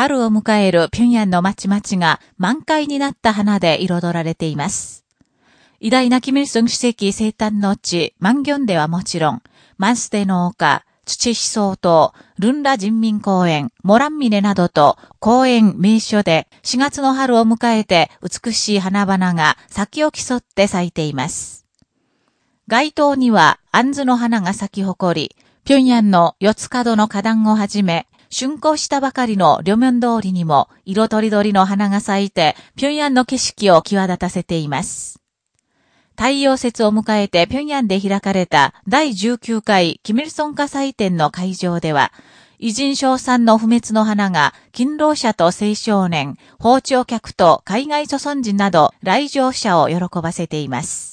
春を迎える平壌の町々が満開になった花で彩られています。偉大なキミルソン主席生誕の地、万ンではもちろん、マンステの丘、土思想島、ルンラ人民公園、モランミネなどと公園名所で4月の春を迎えて美しい花々が咲きを競って咲いています。街頭には杏ズの花が咲き誇り、平壌の四つ角の花壇をはじめ、竣工したばかりの両面通りにも色とりどりの花が咲いて、平壌の景色を際立たせています。太陽節を迎えて平壌で開かれた第19回キミルソン火祭典の会場では、偉人賞賛の不滅の花が、勤労者と青少年、包丁客と海外祖孫人など来場者を喜ばせています。